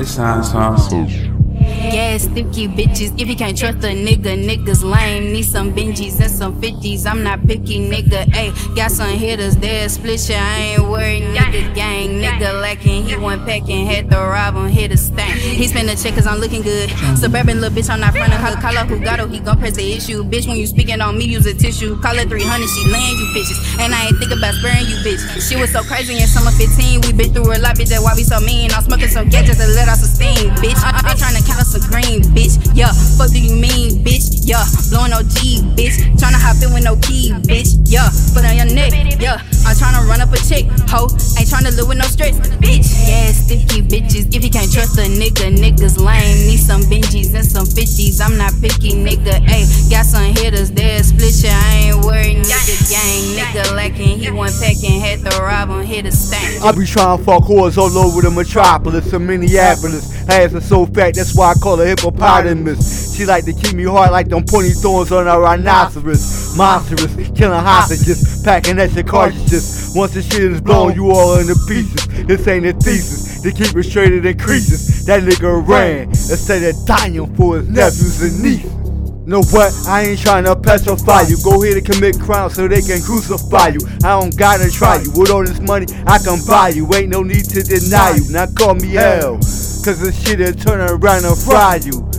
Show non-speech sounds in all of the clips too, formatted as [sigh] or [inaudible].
It sounds awesome. Yeah, sticky bitches. If you can't trust a nigga, niggas lame. Need some Benjis and some 50s. I'm not picky, nigga. Ayy, got some hitters there. Split shit, I ain't worried, nigga. Gang, nigga lacking. He went packing, had to rob him, hit a stank. He spend a check cause I'm looking good. Suburban little bitch, I'm not front of her. Call her her, he gon' press the issue. Bitch, when you speaking on me, use a tissue. Call her 300, she laying you bitches. And I ain't think about sparing you, bitch. She was so crazy in summer 15. We been through a lot, bitch. That's why we so mean. I'm smoking some gadgets to let off some steam, bitch. I- I'm trying to count some green, bitch. Yeah, fuck do you mean, bitch? Yeah, blowing OG, bitch. Tryna hop in with no key, bitch. Yeah, foot on your neck. Yeah, I'm tryna run up a chick, ho. Ain't tryna live with no stress, bitch. Yeah, sticky bitches. If you can't trust a nigga, niggas lame. Need some Benjis and some 50s. I'm not picky, nigga. Ayy, got some hitters there. Split shit, I ain't worried, nigga. Gang, nigga lacking. He went packing, had to rob him, hit a stank. I be trying to fuck whores all over the metropolis of Minneapolis. Ass is so fat, that's why I call her hippopotamus. She like to keep me hard like them pointy thorns on a rhinoceros. Monstrous, killing hostages, packing extra cartridges. Once the shit is blown, you all into pieces. This ain't a thesis, to keep it straight it increases. That nigga ran instead of dying for his nephews and nieces. Know what? I ain't trying to petrify you. Go here to commit crimes so they can crucify you. I don't gotta try you. With all this money, I can buy you. Ain't no need to deny you. Now call me hell. Cause this shit'll turn around and fry you.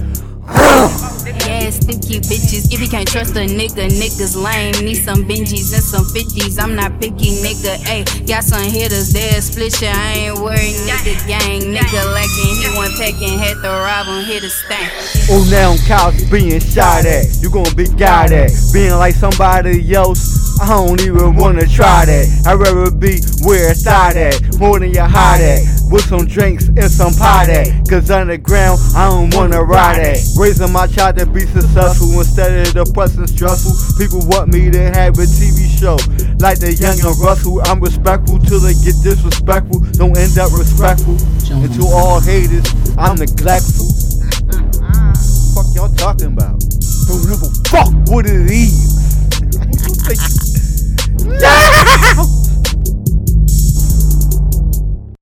Yeah, sticky bitches. If you can't trust a nigga, niggas lame. Need some Benjis and some 50s. I'm not picky, nigga. Ayy, got some hitters there. Split shit, I ain't worried, nigga. Gang, nigga lacking. He went packing, had to rob him, hit a stank. Oh, now cows being shot at. You gonna be got at. Being like somebody else. I don't even wanna try that. I'd rather be where it's at, more than your hot at. With some drinks and some at. Cause underground, I don't wanna ride at. Raising my child to be successful instead of depressing stressful. People want me to have a TV show. Like the young and Russell, I'm respectful till they get disrespectful. Don't end up respectful. And to all haters, I'm neglectful. [laughs] fuck y'all talking about? Don't ever fuck with it is.